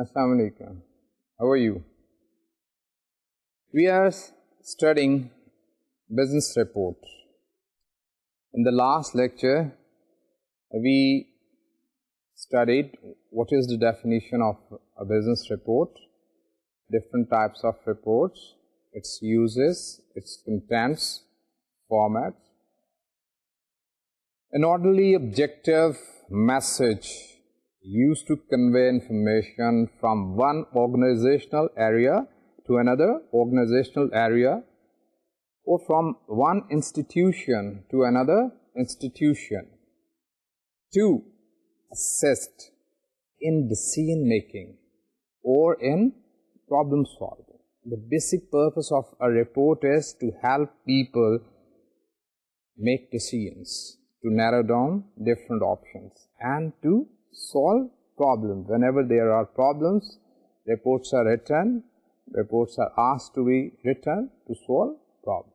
Assalamu alaikum. How are you? We are studying business report. In the last lecture, we studied what is the definition of a business report, different types of reports, its uses, its contents, format. An orderly objective message used to convey information from one organizational area to another organizational area or from one institution to another institution. to assist in decision making or in problem solving. The basic purpose of a report is to help people make decisions, to narrow down different options and to solve problems Whenever there are problems, reports are written, reports are asked to be written to solve problems.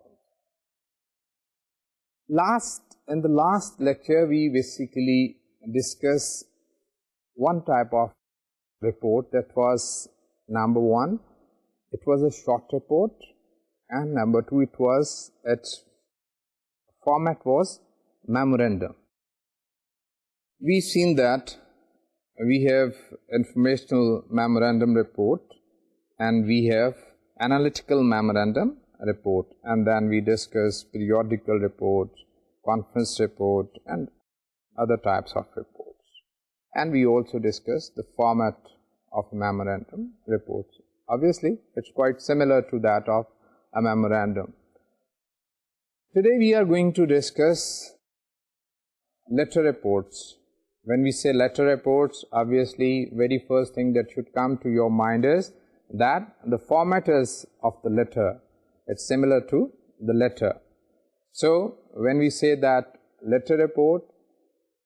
Last, in the last lecture, we basically discuss one type of report that was number one, it was a short report and number two, it was its format was memorandum. We've seen that we have informational memorandum report and we have analytical memorandum report and then we discuss periodical report, conference report and other types of reports. And we also discuss the format of memorandum reports. Obviously, it's quite similar to that of a memorandum. Today, we are going to discuss letter reports when we say letter reports, obviously very first thing that should come to your mind is that the format is of the letter. It's similar to the letter. So, when we say that letter report,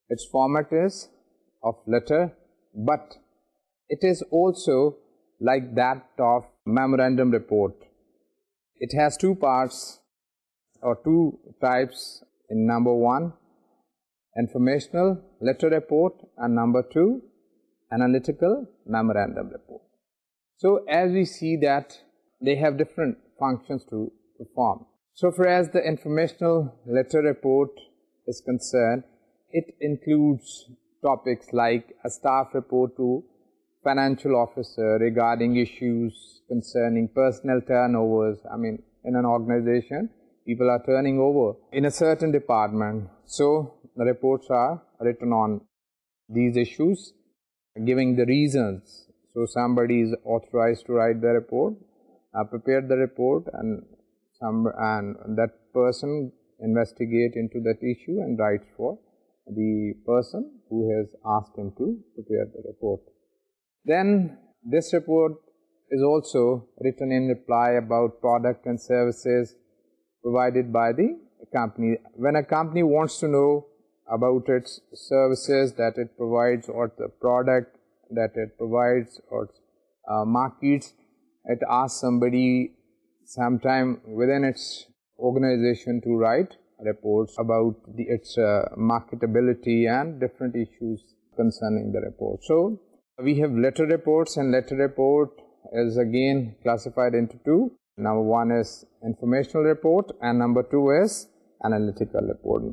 its format is of letter, but it is also like that of memorandum report. It has two parts or two types in number one informational letter report and number two analytical memorandum report. So as we see that they have different functions to perform. So far as the informational letter report is concerned, it includes topics like a staff report to financial officer regarding issues concerning personal turnovers. I mean, in an organization, people are turning over in a certain department so the reports are written on these issues giving the reasons so somebody is authorized to write the report uh, prepare the report and some and that person investigate into that issue and writes for the person who has asked him to prepare the report then this report is also written in reply about product and services provided by the company when a company wants to know about its services that it provides or the product that it provides or uh, markets it asks somebody sometime within its organization to write reports about the, its uh, marketability and different issues concerning the report so we have letter reports and letter report is again classified into two number one is informational report and number two is analytical report.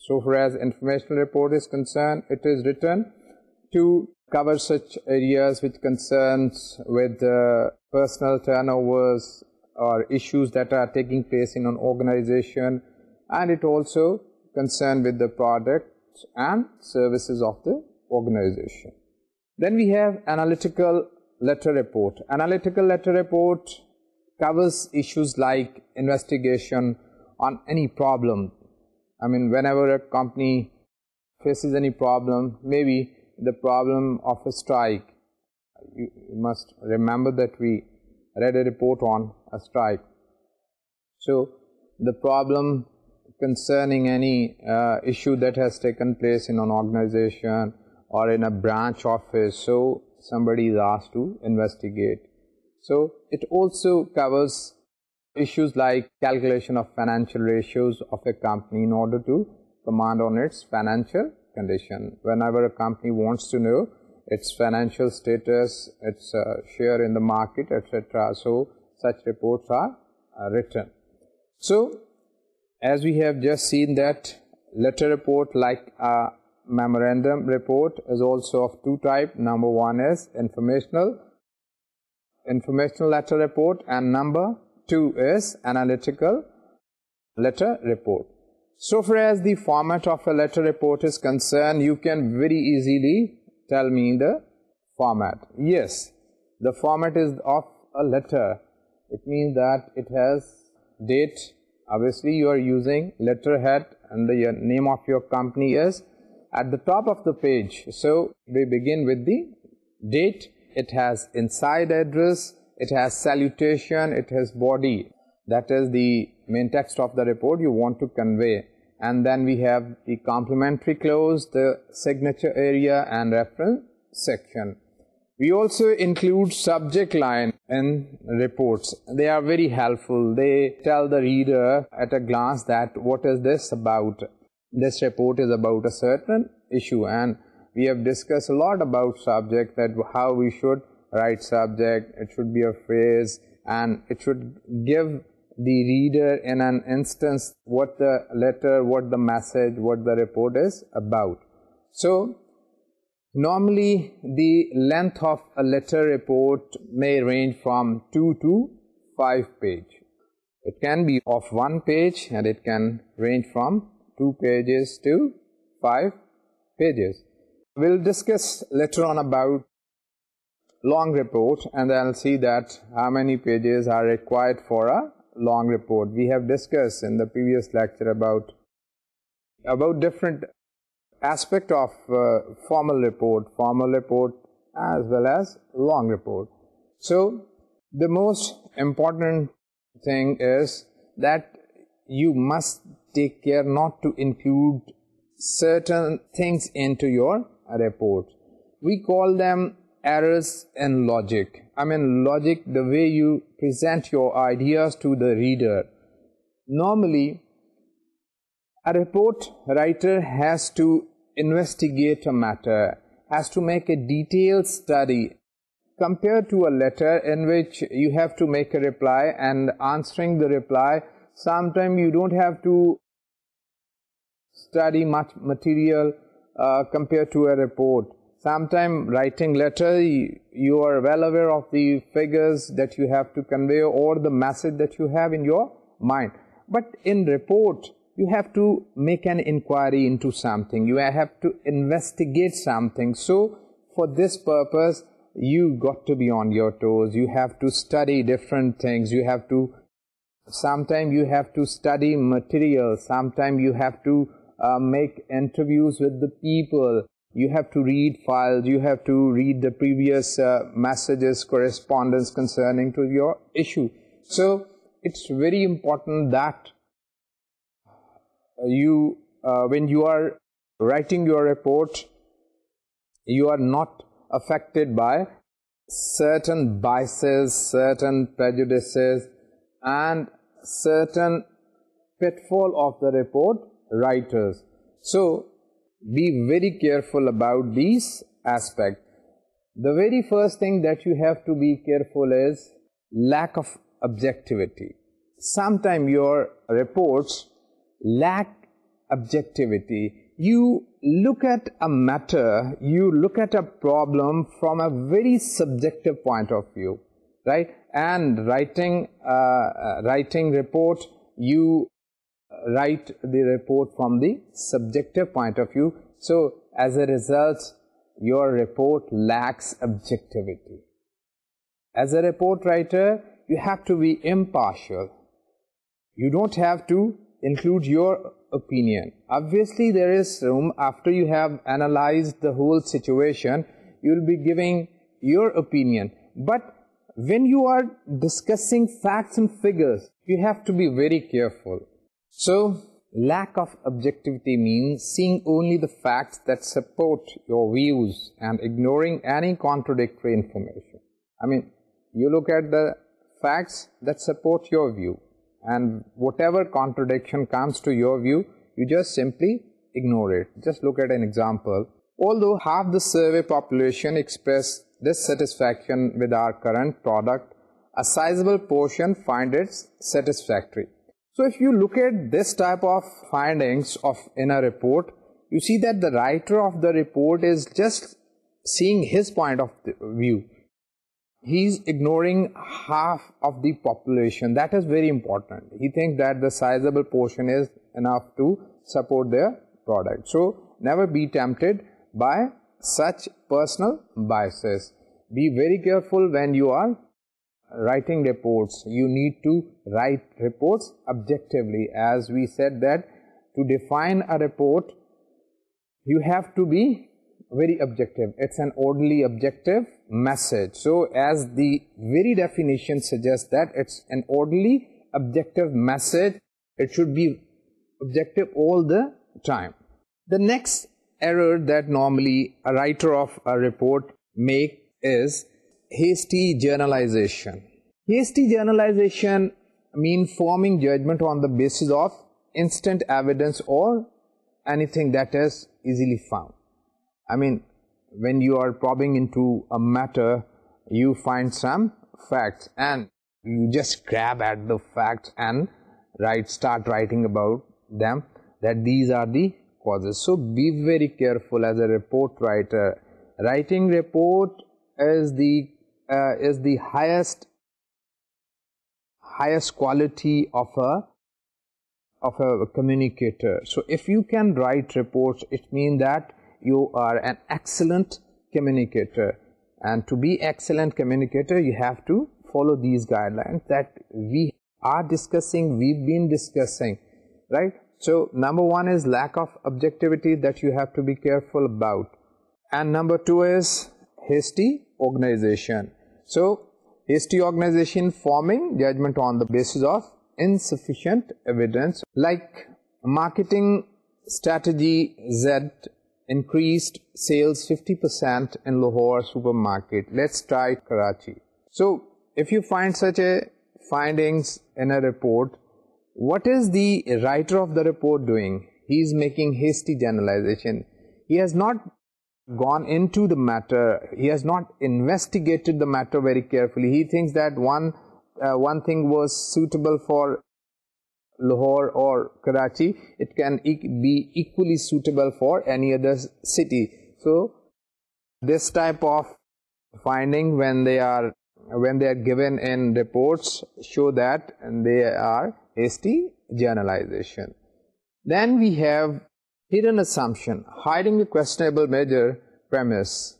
So far as informational report is concerned, it is written to cover such areas with concerns with uh, personal turnovers or issues that are taking place in an organization and it also concerned with the products and services of the organization. Then we have analytical letter report. Analytical letter report covers issues like investigation on any problem. I mean, whenever a company faces any problem, maybe the problem of a strike. You must remember that we read a report on a strike. So, the problem concerning any uh, issue that has taken place in an organization or in a branch office, so somebody is asked to investigate. So it also covers issues like calculation of financial ratios of a company in order to command on its financial condition. Whenever a company wants to know its financial status, its uh, share in the market, etc. So, such reports are uh, written. So, as we have just seen that letter report like a memorandum report is also of two type. Number one is informational informational letter report and number two is analytical letter report. So far as the format of a letter report is concerned, you can very easily tell me the format. Yes, the format is of a letter. It means that it has date. Obviously, you are using letterhead and the name of your company is at the top of the page. So, we begin with the date it has inside address, it has salutation, it has body. That is the main text of the report you want to convey. And then we have the complimentary clause, the signature area and reference section. We also include subject line in reports. They are very helpful. They tell the reader at a glance that what is this about. This report is about a certain issue and we have discussed a lot about subject that how we should write subject, it should be a phrase and it should give the reader in an instance what the letter, what the message, what the report is about. So, normally the length of a letter report may range from 2 to 5 pages. It can be of one page and it can range from 2 pages to 5 pages we'll discuss later on about long report and then I'll see that how many pages are required for a long report. We have discussed in the previous lecture about about different aspect of uh, formal report, formal report as well as long report. So, the most important thing is that you must take care not to include certain things into your reports. We call them errors in logic. I mean logic, the way you present your ideas to the reader. Normally, a report writer has to investigate a matter, has to make a detailed study compared to a letter in which you have to make a reply and answering the reply, sometimes you don't have to study much material uh, compared to a report. Sometimes writing letter, you, are well aware of the figures that you have to convey or the message that you have in your mind. But in report, you have to make an inquiry into something. You have to investigate something. So, for this purpose, you got to be on your toes. You have to study different things. You have to, Sometimes you have to study material. Sometimes you have to... Uh, make interviews with the people. You have to read files. You have to read the previous uh, messages, correspondence concerning to your issue. So it's very important that uh, you, when you are writing your report, you are not affected by certain biases, certain prejudices and certain pitfall of the report writers. So, be very careful about these aspects. The very first thing that you have to be careful is lack of objectivity. Sometimes your reports lack objectivity. You look at a matter, you look at a problem from a very subjective point of view, right? And writing, uh, uh writing report, you write the report from the subjective point of view. So, as a result, your report lacks objectivity. As a report writer, you have to be impartial. You don't have to include your opinion. Obviously, there is room after you have analyzed the whole situation, you will be giving your opinion. But when you are discussing facts and figures, you have to be very careful. So, lack of objectivity means seeing only the facts that support your views and ignoring any contradictory information. I mean, you look at the facts that support your view and whatever contradiction comes to your view, you just simply ignore it. Just look at an example. Although half the survey population expressed dissatisfaction with our current product, a sizable portion find it satisfactory. So if you look at this type of findings of in a report, you see that the writer of the report is just seeing his point of view. He's ignoring half of the population. That is very important. He thinks that the sizable portion is enough to support their product. So never be tempted by such personal biases. Be very careful when you are writing reports, you need to write reports objectively as we said that to define a report you have to be very objective, it is an orderly objective message. So, as the very definition suggests that it is an orderly objective message, it should be objective all the time. The next error that normally a writer of a report make is hasty generalization. Hasty generalization mean forming judgment on the basis of instant evidence or anything that is easily found. I mean, when you are probing into a matter, you find some facts and you just grab at the facts and write, start writing about them that these are the causes. So be very careful as a report writer. Writing report is the uh, is the highest highest quality of a of a communicator so if you can write reports it means that you are an excellent communicator and to be excellent communicator you have to follow these guidelines that we are discussing we've been discussing right so number one is lack of objectivity that you have to be careful about and number two is hasty organization so, hasty organization forming judgment on the basis of insufficient evidence, like marketing strategy Z increased sales 50% in Lahore supermarket. Let's try Karachi. So, if you find such a findings in a report, what is the writer of the report doing? He is making hasty generalization. He has not gone into the matter he has not investigated the matter very carefully he thinks that one uh, one thing was suitable for lahore or karachi it can be equally suitable for any other city so this type of finding when they are when they are given in reports show that they are hasty generalization then we have hidden assumption, hiding a questionable major premise.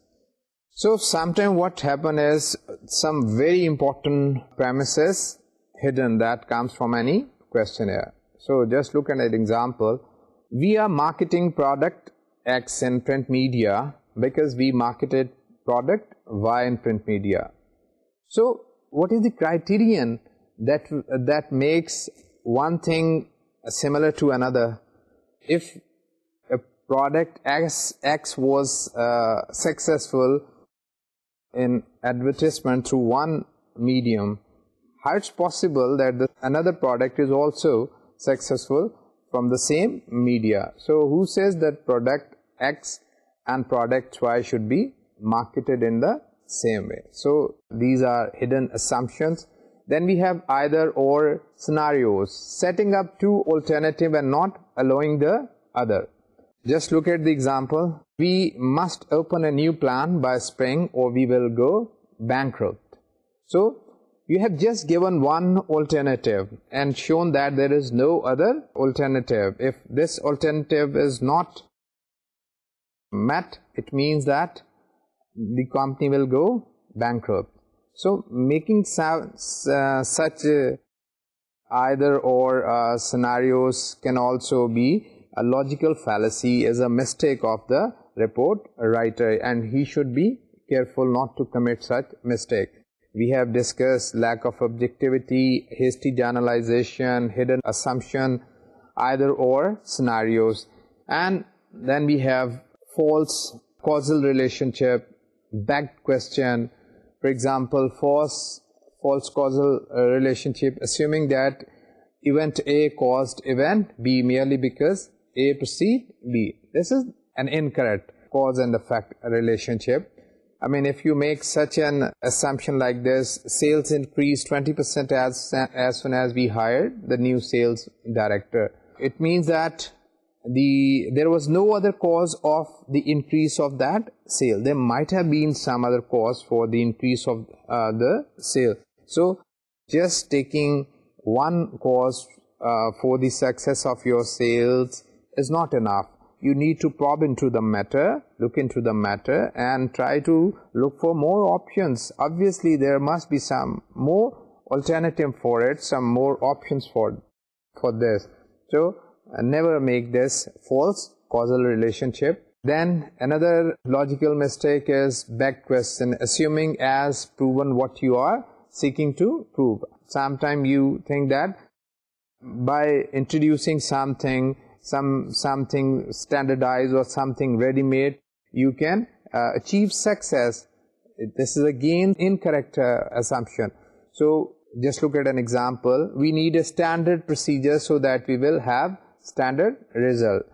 So sometimes what happens is some very important premises hidden that comes from any questionnaire. So just look at an example. We are marketing product X in print media because we marketed product Y in print media. So what is the criterion that, that makes one thing similar to another? If product X, was uh, successful in advertisement through one medium, How is possible that another product is also successful from the same media. So who says that product X and product Y should be marketed in the same way? So these are hidden assumptions. Then we have either or scenarios, setting up two alternative and not allowing the other just look at the example we must open a new plan by spring or we will go bankrupt so you have just given one alternative and shown that there is no other alternative if this alternative is not met it means that the company will go bankrupt so making such uh, either or uh, scenarios can also be a logical fallacy is a mistake of the report writer and he should be careful not to commit such mistake. We have discussed lack of objectivity, hasty generalization, hidden assumption, either or scenarios and then we have false causal relationship, backed question, for example false false causal uh, relationship assuming that event A caused event B merely because a precede B. This is an incorrect cause and effect relationship. I mean, if you make such an assumption like this, sales increased 20% as, as soon as we hired the new sales director. It means that the there was no other cause of the increase of that sale. There might have been some other cause for the increase of uh, the sale. So, just taking one cause uh, for the success of your sales, is not enough. You need to probe into the matter, look into the matter and try to look for more options. Obviously, there must be some more alternative for it, some more options for for this. So, uh, never make this false causal relationship. Then, another logical mistake is back question, assuming as proven what you are seeking to prove. Sometimes you think that by introducing something, some something standardized or something ready-made, you can uh, achieve success. This is again incorrect uh, assumption. So just look at an example. We need a standard procedure so that we will have standard result.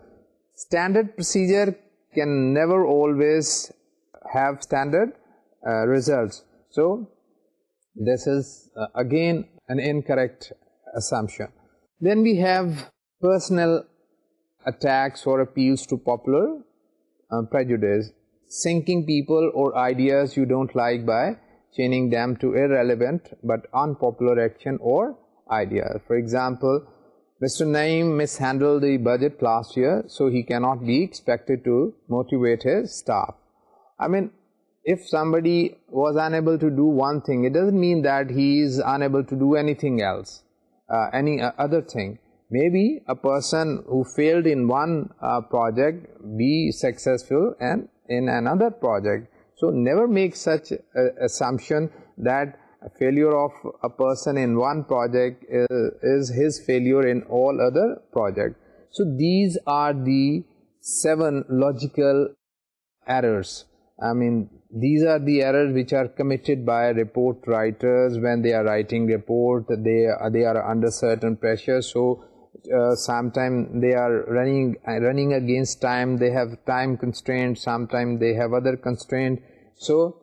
Standard procedure can never always have standard uh, results. So this is again an incorrect assumption. Then we have personal attacks or appeals to popular uh, prejudice, sinking people or ideas you don't like by chaining them to irrelevant but unpopular action or idea. For example, Mr. Naim mishandled the budget last year, so he cannot be expected to motivate his staff. I mean, if somebody was unable to do one thing, it doesn't mean that he is unable to do anything else, uh, any uh, other thing maybe a person who failed in one uh, project be successful and in another project. So never make such uh, assumption that failure of a person in one project is his failure in all other projects. So these are the seven logical errors. I mean these are the errors which are committed by report writers when they are writing report they, they are under certain pressure. So, uh, Sometimes they are running uh, running against time they have time constraint Sometimes they have other constraint so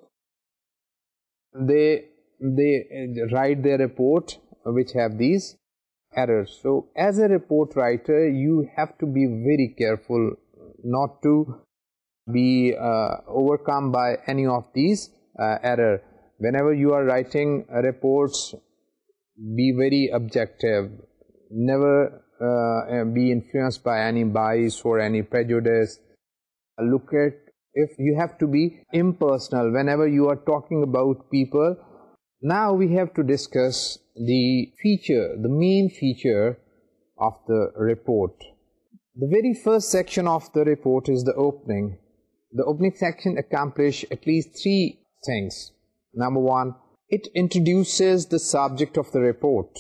they they uh, write their report which have these errors so as a report writer you have to be very careful not to be overcome by any of these uh, error whenever you are writing reports be very objective never uh, be influenced by any bias or any prejudice. Look at, if you have to be impersonal whenever you are talking about people. Now we have to discuss the feature, the main feature of the report. The very first section of the report is the opening. The opening section accomplishes at least three things. Number one, it introduces the subject of the report.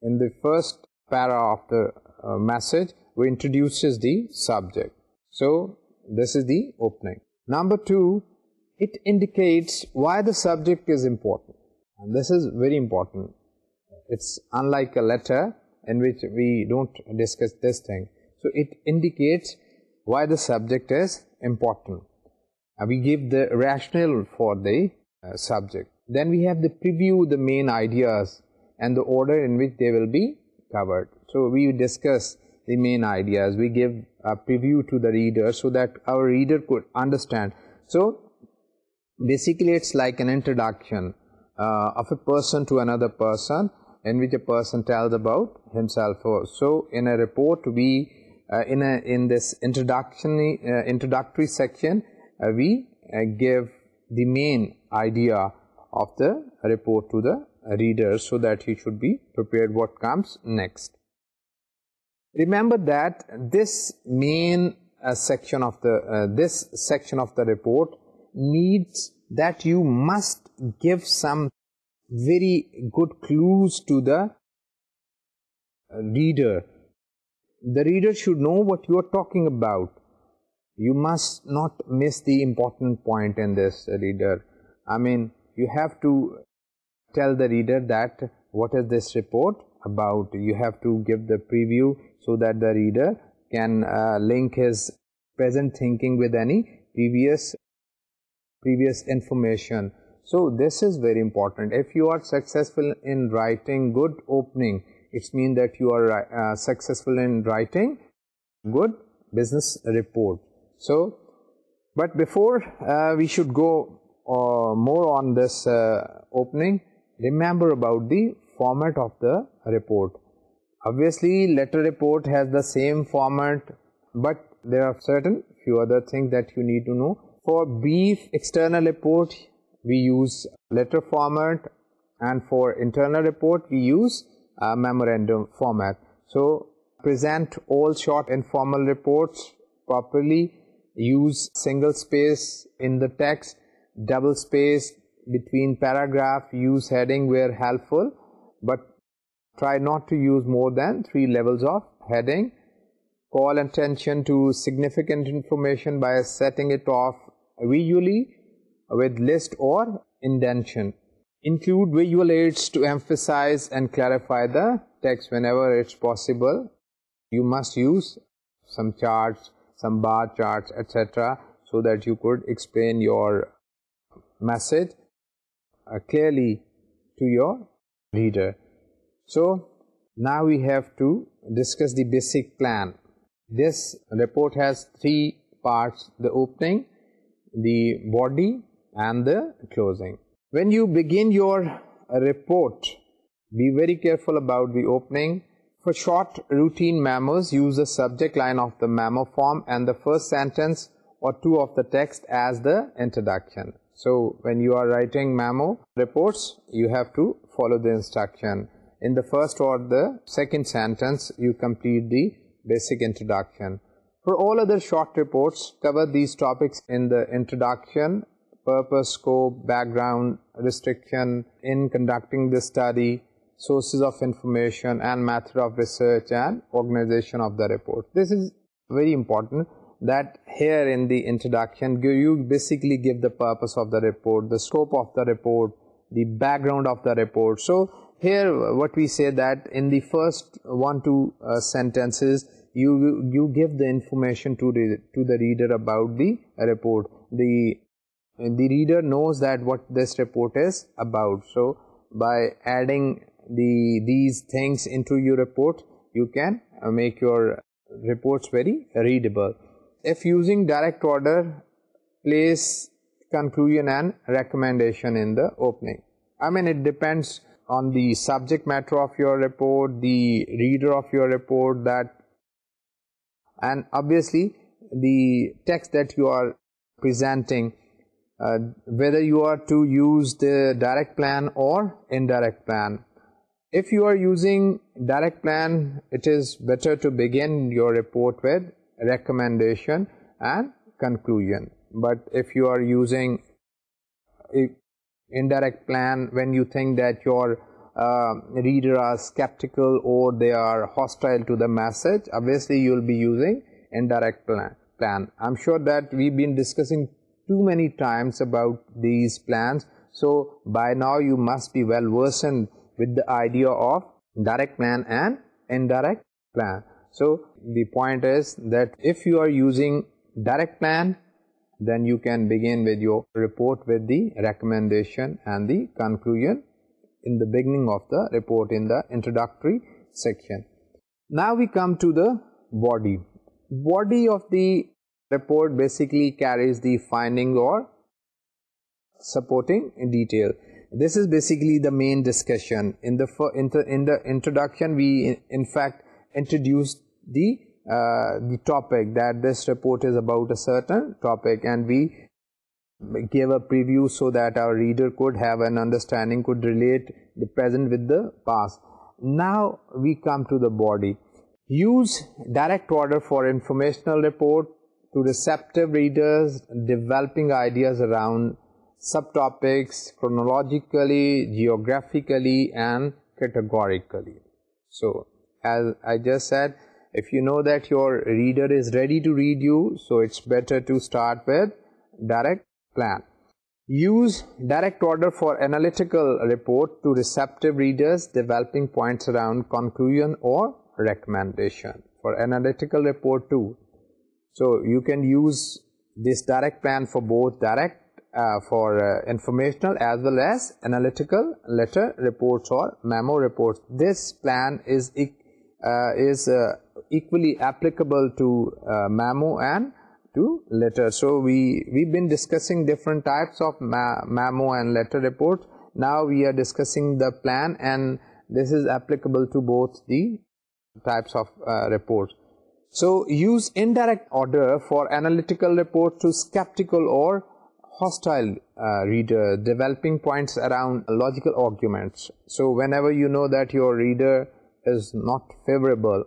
In the first para of the uh, message who introduces the subject. So, this is the opening. Number two, it indicates why the subject is important. And this is very important. It's unlike a letter in which we don't discuss this thing. So, it indicates why the subject is important. we give the rationale for the uh, subject. Then we have the preview the main ideas and the order in which they will be covered. So we discuss the main ideas. We give a preview to the reader so that our reader could understand. So basically it's like an introduction uh, of a person to another person in which a person tells about himself. So in a report we uh, in a in this introductory uh, introductory section uh, we uh, give the main idea of the report to the reader so that he should be prepared what comes next. Remember that this main uh, section of the, uh, this section of the report needs that you must give some very good clues to the uh, reader. The reader should know what you are talking about. You must not miss the important point in this reader. I mean, you have to tell the reader that what is this report about. You have to give the preview so that the reader can uh, link his present thinking with any previous previous information. So, this is very important. If you are successful in writing good opening, it means that you are uh, successful in writing good business report. So, but before uh, we should go more on this opening, remember about the format of the report. Obviously, letter report has the same format, but there are certain few other things that you need to know. For brief external report, we use letter format, and for internal report, we use uh, memorandum format. So, present all short informal reports properly, use single space in the text, double space, between paragraph use heading where helpful but try not to use more than three levels of heading call attention to significant information by setting it off visually with list or indentation. include visual aids to emphasize and clarify the text whenever it's possible you must use some charts some bar charts etc so that you could explain your message clearly to your reader. So, now we have to discuss the basic plan. This report has three parts, the opening, the body and the closing. When you begin your report, be very careful about the opening. For short routine memos, use the subject line of the memo form and the first sentence or two of the text as the introduction. So when you are writing memo reports, you have to follow the instruction. In the first or the second sentence, you complete the basic introduction. For all other short reports, cover these topics in the introduction, purpose, scope, background, restriction in conducting the study, sources of information and method of research and organization of the report. This is very important that here in the introduction, you basically give the purpose of the report, the scope of the report, the background of the report. So here what we say that in the first one, two uh, sentences, you, you give the information to the, to the reader about the report. The, the reader knows that what this report is about. So by adding the, these things into your report, you can uh, make your reports very readable if using direct order, place conclusion and recommendation in the opening. I mean, it depends on the subject matter of your report, the reader of your report, that, and obviously the text that you are presenting, uh, whether you are to use the direct plan or indirect plan. If you are using direct plan, it is better to begin your report with recommendation and conclusion. But if you are using indirect plan when you think that your uh, reader are skeptical or they are hostile to the message, obviously you will be using indirect plan. plan. I am sure that we have been discussing too many times about these plans. So, by now you must be well versed with the idea of direct plan and indirect plan. So, the point is that if you are using direct plan then you can begin with your report with the recommendation and the conclusion in the beginning of the report in the introductory section. Now we come to the body. Body of the report basically carries the finding or supporting detail. This is basically the main discussion. In the, introduction we in fact introduced the uh, the topic that this report is about a certain topic and we gave a preview so that our reader could have an understanding could relate the present with the past now we come to the body use direct order for informational report to receptive readers developing ideas around subtopics chronologically geographically and categorically so as i just said if you know that your reader is ready to read you so it's better to start with direct plan use direct order for analytical report to receptive readers developing points around conclusion or recommendation for analytical report too so you can use this direct plan for both direct uh, for uh, informational as well as analytical letter reports or memo reports this plan is uh, is uh, equally applicable to uh, memo and to letter. So we, we've been discussing different types of memo and letter report. Now we are discussing the plan and this is applicable to both the types of uh, reports. So use indirect order for analytical report to skeptical or hostile reader developing points around logical arguments. So whenever you know that your reader is not favorable,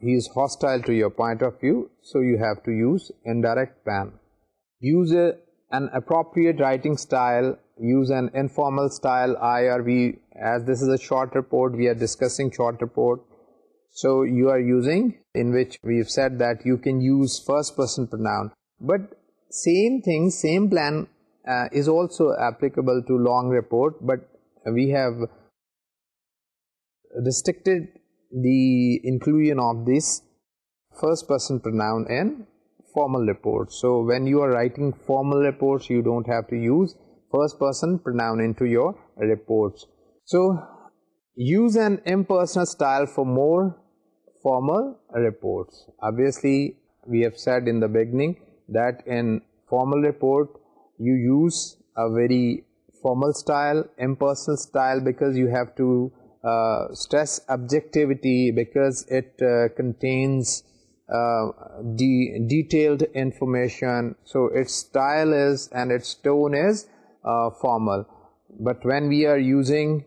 he is hostile to your point of view, so you have to use indirect plan. Use an appropriate writing style, use an informal style, IRV, as this is a short report, we are discussing short report. So, you are using, in which we have said that you can use first person pronoun. But same thing, same plan uh, is also applicable to long report, but we have restricted the inclusion of this first person pronoun in formal reports. So when you are writing formal reports, you don't have to use first person pronoun into your reports. So use an impersonal style for more formal reports. Obviously, we have said in the beginning that in formal report, you use a very formal style, impersonal style because you have to stress objectivity because it uh, contains the uh, detailed information. So its style is and its tone is uh, formal. But when we are using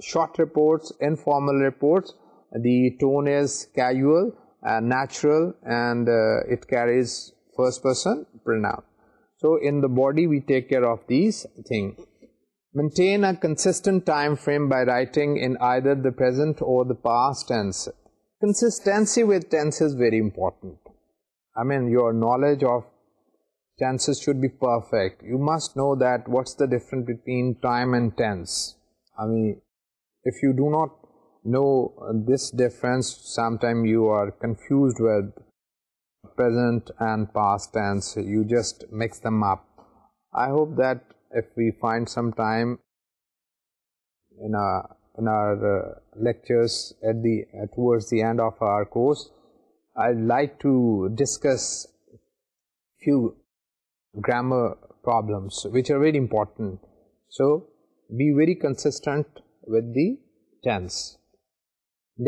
short reports, informal reports, the tone is casual natural and it carries first person pronoun. So in the body we take care of these things. Maintain a consistent time frame by writing in either the present or the past tense. Consistency with tense is very important. I mean, your knowledge of tenses should be perfect. You must know that what's the difference between time and tense. I mean, if you do not know this difference, sometime you are confused with present and past tense. You just mix them up. I hope that if we find some time in our uh, lectures at the uh, towards the end of our course i'd like to discuss few grammar problems which are very important so be very consistent with the tense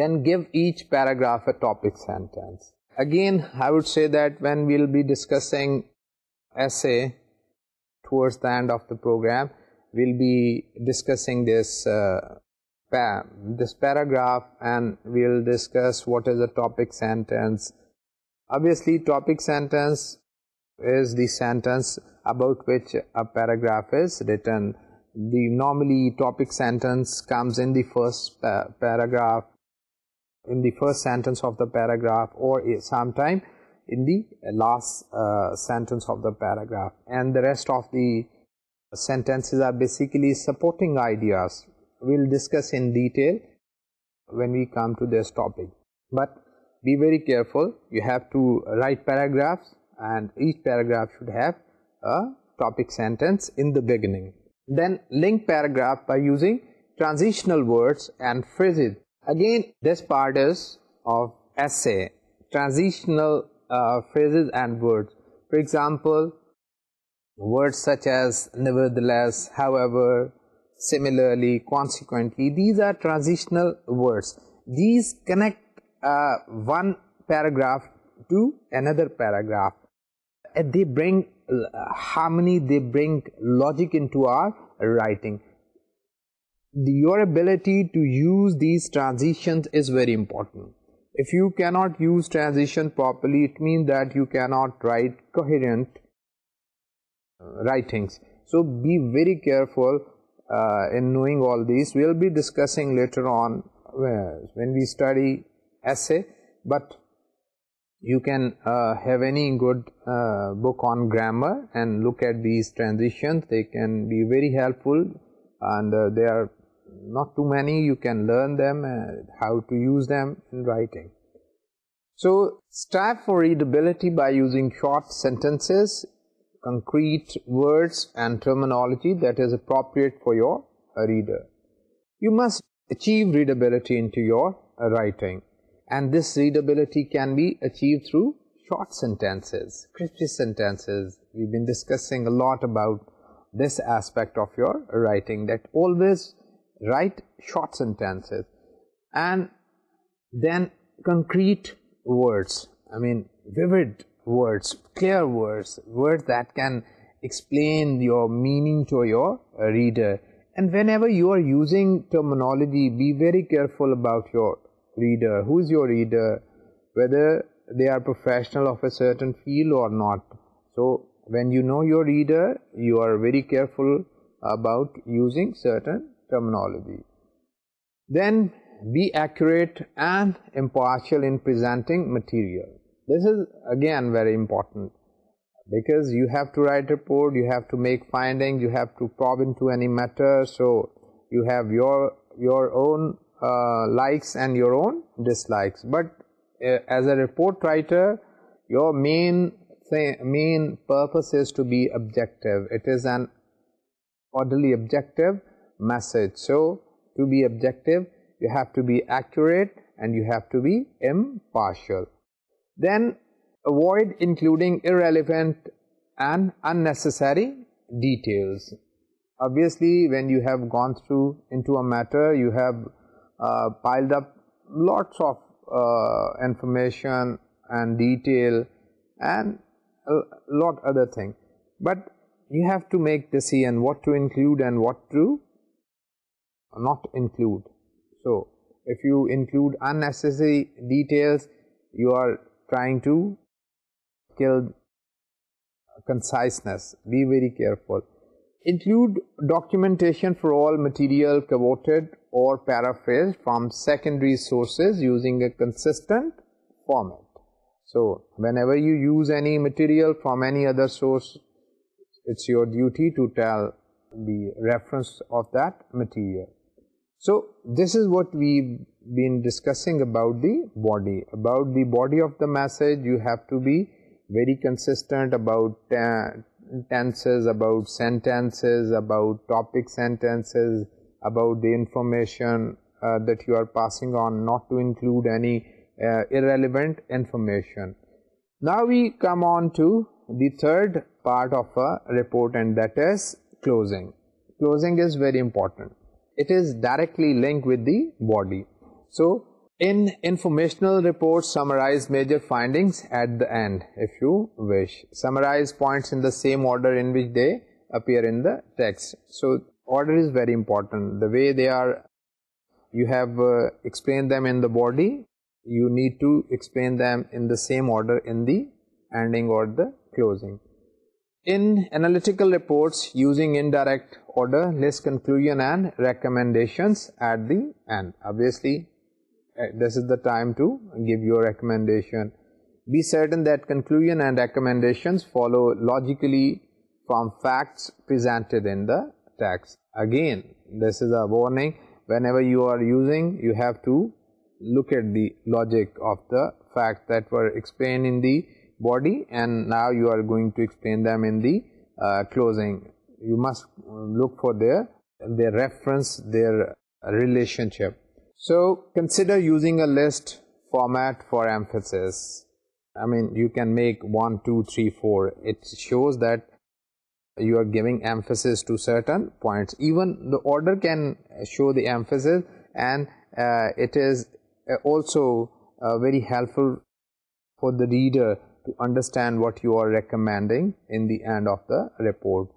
then give each paragraph a topic sentence again i would say that when we'll be discussing essay towards the end of the program we'll be discussing this uh, this paragraph and we'll discuss what is a topic sentence obviously topic sentence is the sentence about which a paragraph is written the normally topic sentence comes in the first paragraph in the first sentence of the paragraph or at some time in the last uh, sentence of the paragraph and the rest of the sentences are basically supporting ideas we'll discuss in detail when we come to this topic but be very careful you have to write paragraphs and each paragraph should have a topic sentence in the beginning then link paragraph by using transitional words and phrases again this part is of essay transitional uh, phrases and words. For example, words such as nevertheless, however, similarly, consequently, these are transitional words. These connect uh, one paragraph to another paragraph. they bring uh, harmony, they bring logic into our writing. your ability to use these transitions is very important. If you cannot use transition properly, it means that you cannot write coherent uh, writings. So be very careful uh, in knowing all these. We will be discussing later on uh, when we study essay, but you can have any good book on grammar and look at these transitions. They can be very helpful, and they are not too many you can learn them uh, how to use them in writing so strive for readability by using short sentences concrete words and terminology that is appropriate for your uh, reader you must achieve readability into your uh, writing and this readability can be achieved through short sentences crisp sentences we've been discussing a lot about this aspect of your writing that always write short sentences and then concrete words i mean vivid words clear words words that can explain your meaning to your reader and whenever you are using terminology be very careful about your reader who is your reader whether they are professional of a certain field or not so when you know your reader you are very careful about using certain terminology. Then be accurate and impartial in presenting material. This is again very important because you have to write a report, you have to make findings, you have to probe into any matter. So you have your, your own uh, likes and your own dislikes. But uh, as a report writer, your main main purpose is to be objective. It is an orderly objective. Message So, to be objective, you have to be accurate and you have to be impartial. Then avoid including irrelevant and unnecessary details. Obviously, when you have gone through into a matter, you have uh, piled up lots of uh, information and detail and a lot other thing. But you have to make decision what to include and what to not include. So, if you include unnecessary details, you are trying to kill conciseness. Be very careful. Include documentation for all material quoted or paraphrased from secondary sources using a consistent format. So, whenever you use any material from any other source, it's your duty to tell the reference of that material. So this is what we've been discussing about the body. About the body of the message, you have to be very consistent about tenses, about sentences, about topic sentences, about the information uh, that you are passing on, not to include any uh, irrelevant information. Now we come on to the third part of a report and that is closing. Closing is very important it is directly linked with the body. So, in informational reports, summarize major findings at the end if you wish. Summarize points in the same order in which they appear in the text. So, order is very important. The way they are, you have uh, explained them in the body, you need to explain them in the same order in the ending or the closing. In analytical reports using indirect order, list conclusion and recommendations at the end. Obviously, uh, this is the time to give your recommendation. Be certain that conclusion and recommendations follow logically from facts presented in the text. Again, this is a warning. Whenever you are using, you have to look at the logic of the fact that were explained in the body and now you are going to explain them in the uh, closing. You must look for their, their reference, their relationship. So, consider using a list format for emphasis. I mean, you can make 1, 2, 3, 4. It shows that you are giving emphasis to certain points. Even the order can show the emphasis and uh, it is uh, also very helpful for the reader to understand what you are recommending in the end of the report.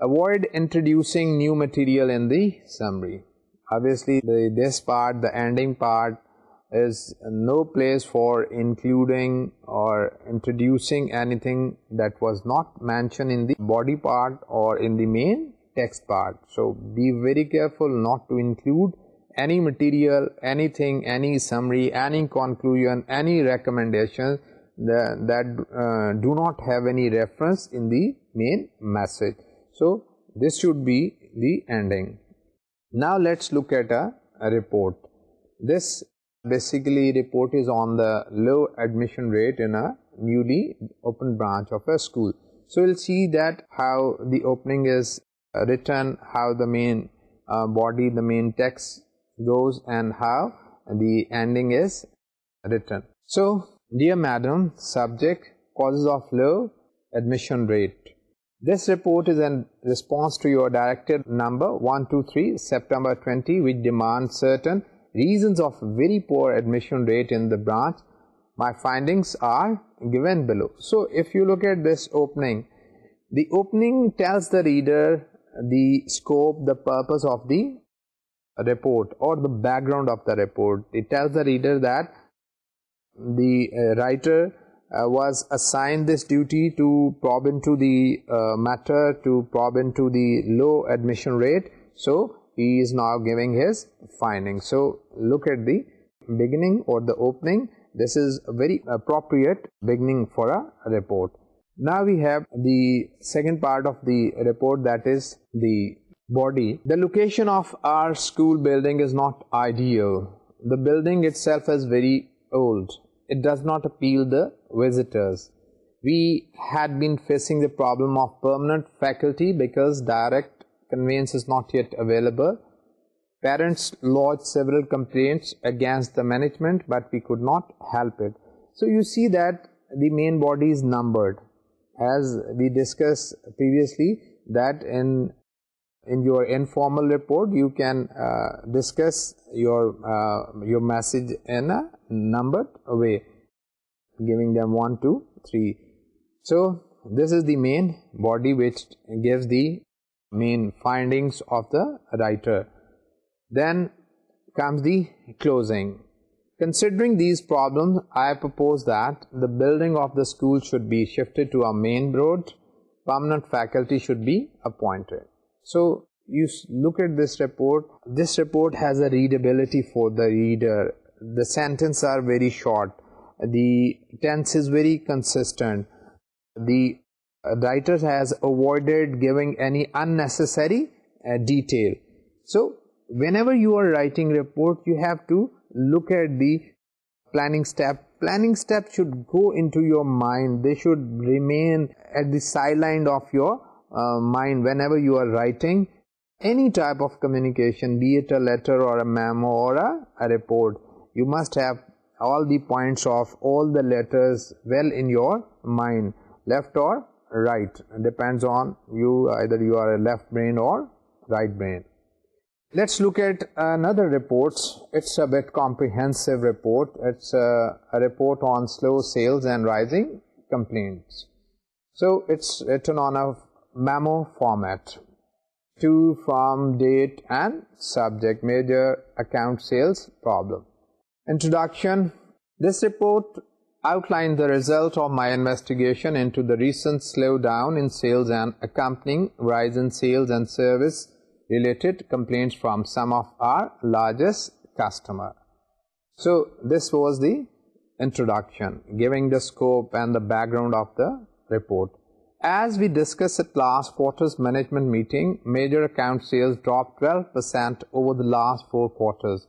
Avoid introducing new material in the summary. Obviously, the, this part, the ending part, is no place for including or introducing anything that was not mentioned in the body part or in the main text part. So, be very careful not to include any material, anything, any summary, any conclusion, any recommendations that uh, do not have any reference in the main message. So, this should be the ending. Now, let's look at a, a report. This basically report is on the low admission rate in a newly opened branch of a school. So, we'll see that how the opening is uh, written, how the main uh, body, the main text goes and how the ending is written. So, Dear Madam, Subject, Causes of Low, Admission Rate. This report is in response to your directed number 123, September 20, We demand certain reasons of very poor admission rate in the branch. My findings are given below. So, if you look at this opening, the opening tells the reader the scope, the purpose of the report or the background of the report. It tells the reader that the uh, writer uh, was assigned this duty to probe into the uh, matter, to probe into the low admission rate. So, he is now giving his findings. So, look at the beginning or the opening. This is a very appropriate beginning for a report. Now, we have the second part of the report that is the body. The location of our school building is not ideal. The building itself is very old it does not appeal the visitors. We had been facing the problem of permanent faculty because direct conveyance is not yet available. Parents lodged several complaints against the management but we could not help it. So you see that the main body is numbered as we discussed previously that in in your informal report you can uh, discuss your uh, your message in a numbered way giving them 1 2 3 so this is the main body which gives the main findings of the writer then comes the closing considering these problems i propose that the building of the school should be shifted to a main road permanent faculty should be appointed so you look at this report. This report has a readability for the reader. The sentences are very short. The tense is very consistent. The uh, writer has avoided giving any unnecessary uh, detail. So whenever you are writing report, you have to look at the planning step. Planning step should go into your mind. They should remain at the sideline of your mind whenever you are writing any type of communication be it a letter or a memo or a, report you must have all the points of all the letters well in your mind left or right depends on you either you are a left brain or right brain let's look at another report. it's a bit comprehensive report it's a report on slow sales and rising complaints so it's written on a memo format to from date and subject major account sales problem introduction this report outlined the result of my investigation into the recent slowdown in sales and accompanying rise in sales and service related complaints from some of our largest customer so this was the introduction giving the scope and the background of the report as we discussed at last quarter's management meeting, major account sales dropped 12% over the last four quarters,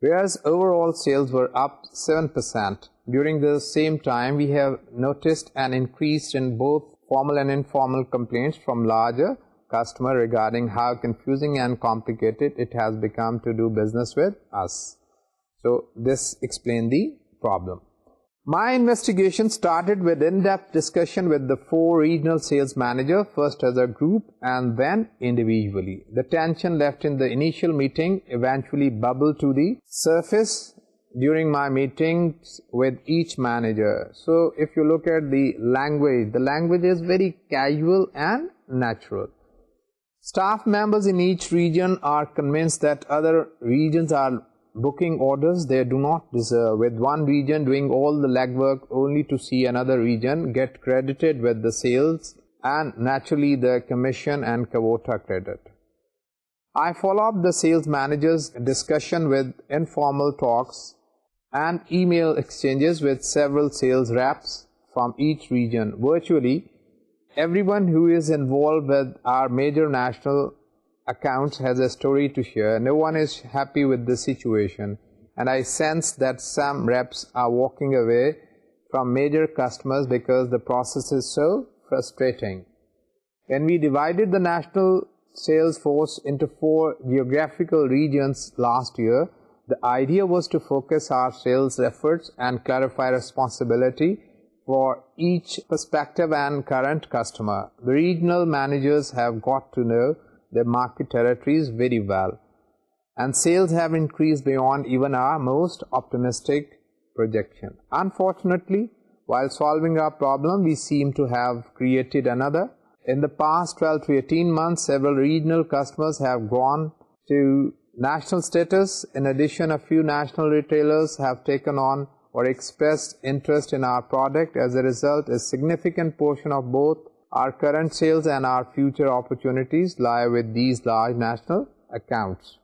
whereas overall sales were up 7%. During the same time, we have noticed an increase in both formal and informal complaints from larger customer regarding how confusing and complicated it has become to do business with us. So, this explained the problem. My investigation started with in-depth discussion with the four regional sales managers, first as a group and then individually. The tension left in the initial meeting eventually bubbled to the surface during my meetings with each manager. So if you look at the language, the language is very casual and natural. Staff members in each region are convinced that other regions are booking orders, they do not deserve. With one region doing all the legwork only to see another region get credited with the sales and naturally the commission and quota credit. I follow up the sales manager's discussion with informal talks and email exchanges with several sales reps from each region. Virtually, everyone who is involved with our major national accounts has a story to share. No one is happy with the situation. And I sense that some reps are walking away from major customers because the process is so frustrating. When we divided the national sales force into four geographical regions last year, the idea was to focus our sales efforts and clarify responsibility for each prospective and current customer. The regional managers have got to know their market territories very well. And sales have increased beyond even our most optimistic projection. Unfortunately, while solving our problem, we seem to have created another. In the past 12 to 18 months, several regional customers have gone to national status. In addition, a few national retailers have taken on or expressed interest in our product. As a result, a significant portion of both our current sales and our future opportunities lie with these large national accounts.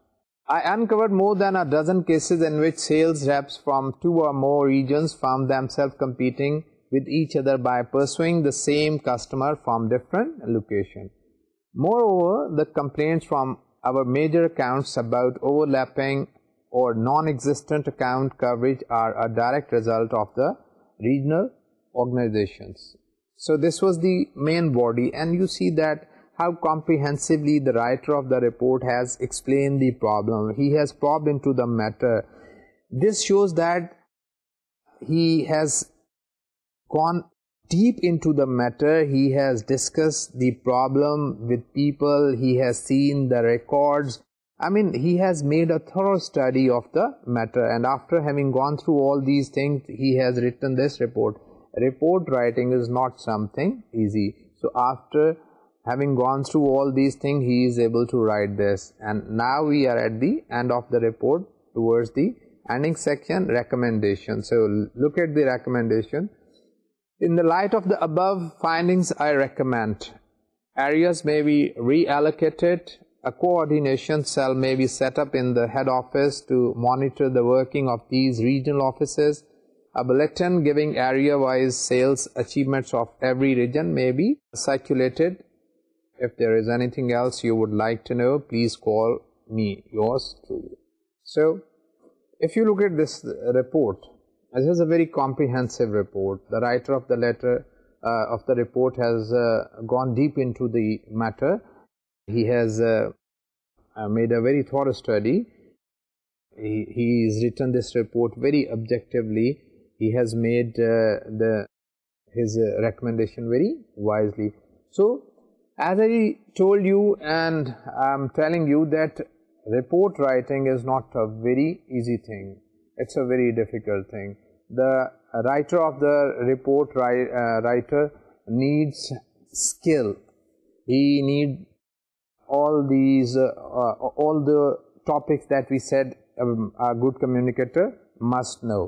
I uncovered more than a dozen cases in which sales reps from two or more regions found themselves competing with each other by pursuing the same customer from different locations. Moreover, the complaints from our major accounts about overlapping or non-existent account coverage are a direct result of the regional organizations. So this was the main body and you see that how comprehensively the writer of the report has explained the problem. He has probed into the matter. This shows that he has gone deep into the matter. He has discussed the problem with people. He has seen the records. I mean, he has made a thorough study of the matter and after having gone through all these things, he has written this report report writing is not something easy. So, after having gone through all these things, he is able to write this and now we are at the end of the report towards the ending section recommendation. So, look at the recommendation. In the light of the above findings, I recommend areas may be reallocated, a coordination cell may be set up in the head office to monitor the working of these regional offices. A bulletin giving area-wise sales achievements of every region may be circulated. If there is anything else you would like to know, please call me, yours truly. So, if you look at this report, this is a very comprehensive report. The writer of the letter uh, of the report has uh, gone deep into the matter. He has uh, made a very thorough study. He, he has written this report very objectively he has made uh, his uh, recommendation very wisely. So, as I told you and I am telling you that report writing is not a very easy thing, it is a very difficult thing. The writer of the report ri uh, writer needs skill, he needs all these all the topics that we said um, a good communicator must know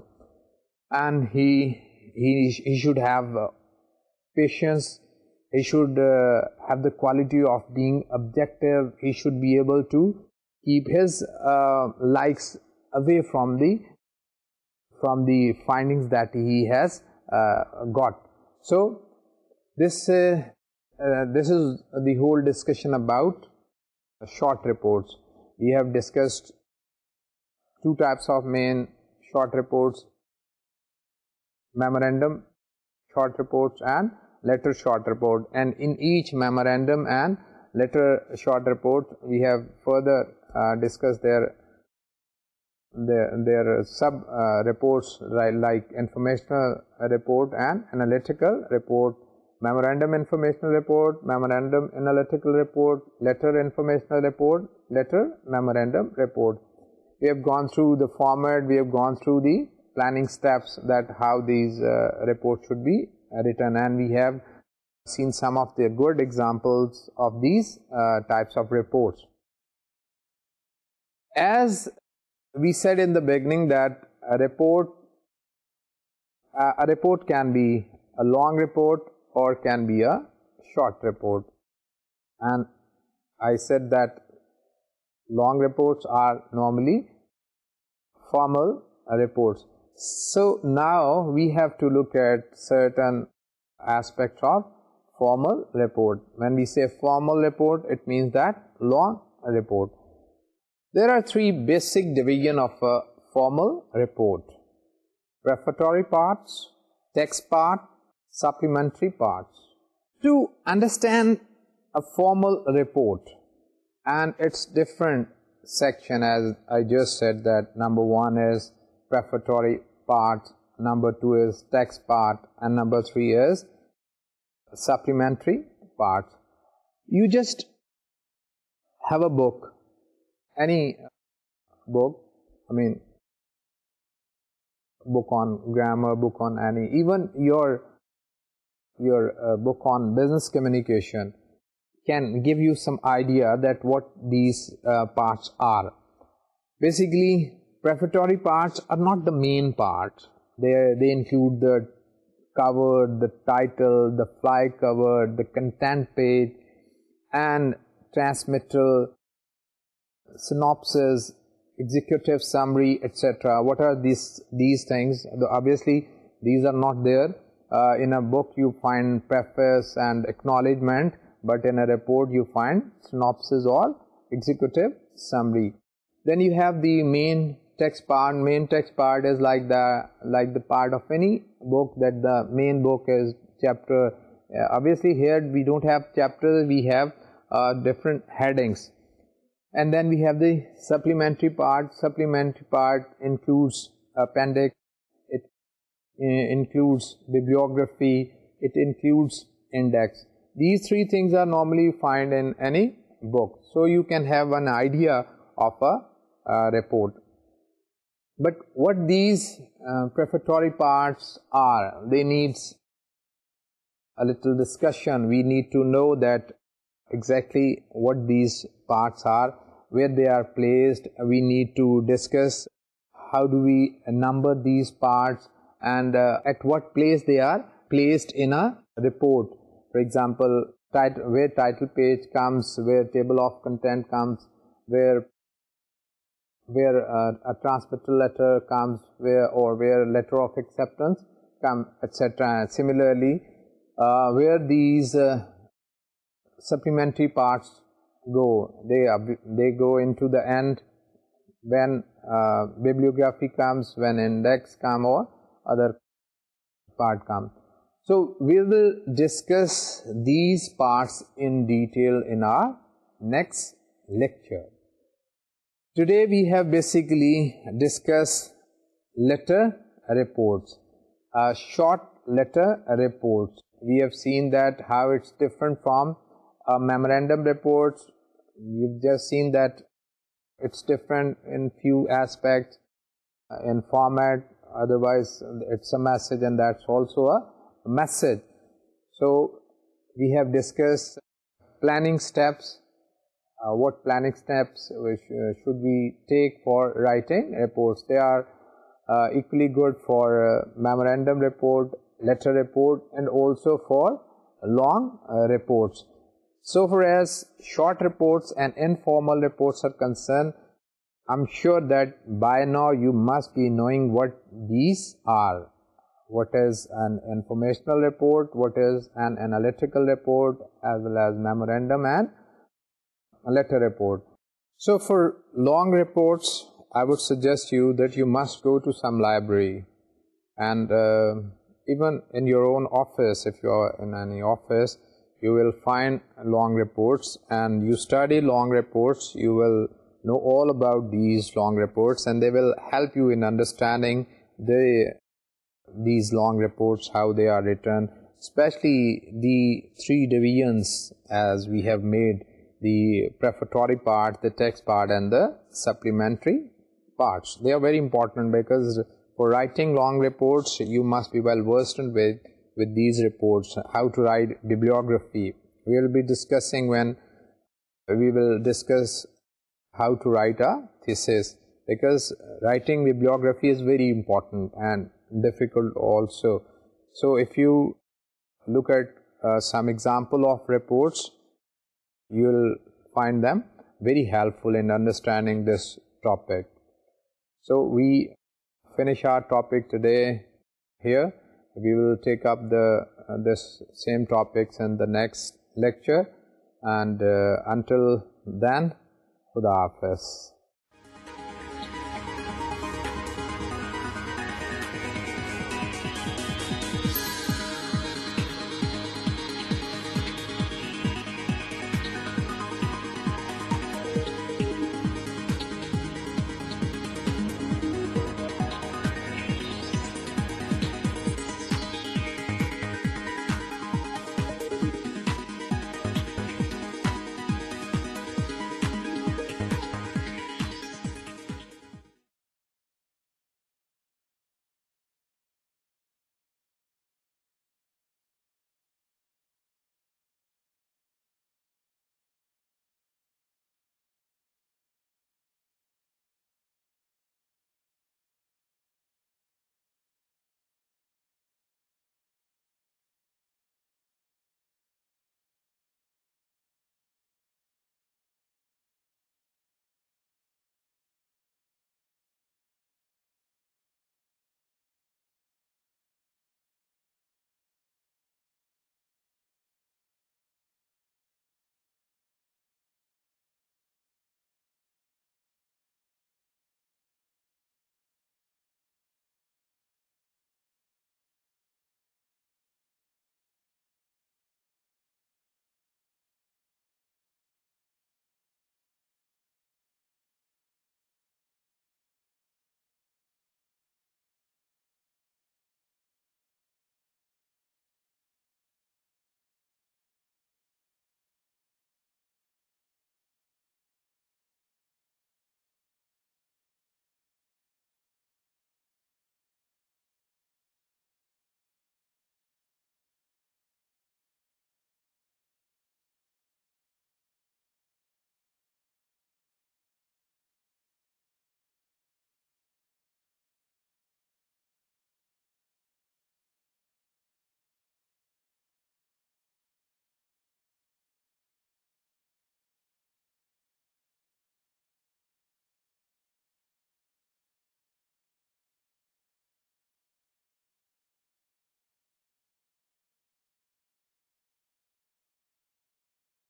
and he he he should have uh, patience he should uh, have the quality of being objective he should be able to keep his uh, likes away from the from the findings that he has got so this this is the whole discussion about short reports we have discussed two types of main short reports Memorandum, short reports and letter short report. And in each memorandum and letter short report, we have further uh, discussed their their sub uh, reports like informational report and analytical report memorandum informational report memorandum analytical report letter informational report letter memorandum report we have gone through the format we have gone through the planning steps that how these uh, reports should be uh, written and we have seen some of the good examples of these uh, types of reports. As we said in the beginning that a report uh, a report can be a long report or can be a short report and I said that long reports are normally formal reports so now we have to look at certain aspect of formal report. When we say formal report, it means that long report. There are three basic division of a formal report. Prefatory parts, text part, supplementary parts. To understand a formal report and its different section as I just said that number one is prefatory part, number 2 is text part and number 3 is supplementary part. You just have a book, any book, I mean book on grammar, book on any, even your your uh, book on business communication can give you some idea that what these uh, parts are. Basically, prefatory parts are not the main part. They, they include the cover, the title, the fly cover, the content page, and transmittal synopsis, executive summary, etc. What are these, these things? Obviously, these are not there. Uh, in a book, you find preface and acknowledgement, but in a report, you find synopsis or executive summary. Then you have the main text part, main text part is like the like the part of any book that the main book is chapter. Uh, obviously here we don't have chapters, we have uh, different headings. And then we have the supplementary part. Supplementary part includes appendix, it uh, includes bibliography, it includes index. These three things are normally find in any book. So you can have an idea of a uh, report. But what these uh, prefatory parts are, they need a little discussion. We need to know that exactly what these parts are, where they are placed. We need to discuss how do we number these parts and uh, at what place they are placed in a report. For example, where title page comes, where table of content comes, where where uh, a transfer letter comes where or where letter of acceptance come etc. Similarly, uh, where these uh, supplementary parts go, they, they go into the end when bibliography comes, when index come or other part comes. So, we will discuss these parts in detail in our next lecture. Today we have basically discussed letter reports, a short letter reports. We have seen that how it's different from a uh, memorandum reports. we have just seen that it's different in few aspects uh, in format. Otherwise, it's a message and that's also a message. So, we have discussed planning steps uh, what planning steps uh, should we take for writing reports. They are uh, equally good for uh, memorandum report, letter report and also for long uh, reports. So far as short reports and informal reports are concerned, I'm sure that by now you must be knowing what these are. What is an informational report, what is an analytical report as well as memorandum and a letter report. So for long reports, I would suggest you that you must go to some library. And uh, even in your own office, if you are in any office, you will find long reports. And you study long reports, you will know all about these long reports. And they will help you in understanding the these long reports, how they are written. especially the three divisions as we have made the prefatory part, the text part and the supplementary parts. They are very important because for writing long reports, you must be well versed with, with these reports, how to write bibliography. We will be discussing when we will discuss how to write a thesis because writing bibliography is very important and difficult also. So if you look at uh, some example of reports you will find them very helpful in understanding this topic. So we finish our topic today here. We will take up the uh, this same topics in the next lecture and uh, until then, Khuda Hafiz.